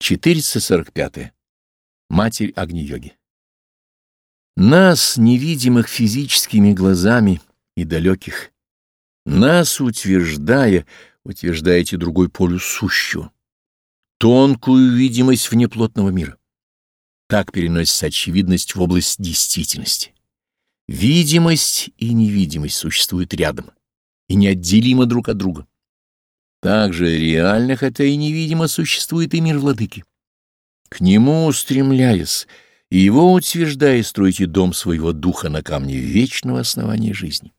445. -е. Матерь Агни-йоги. Нас, невидимых физическими глазами и далеких, нас утверждая, утверждаете другой полюс сущего, тонкую видимость внеплотного мира. Так переносится очевидность в область действительности. Видимость и невидимость существуют рядом и неотделимо друг от друга. Также реально, хотя и невидимо, существует и мир владыки. К нему устремляясь, его утверждая, строите дом своего духа на камне вечного основания жизни.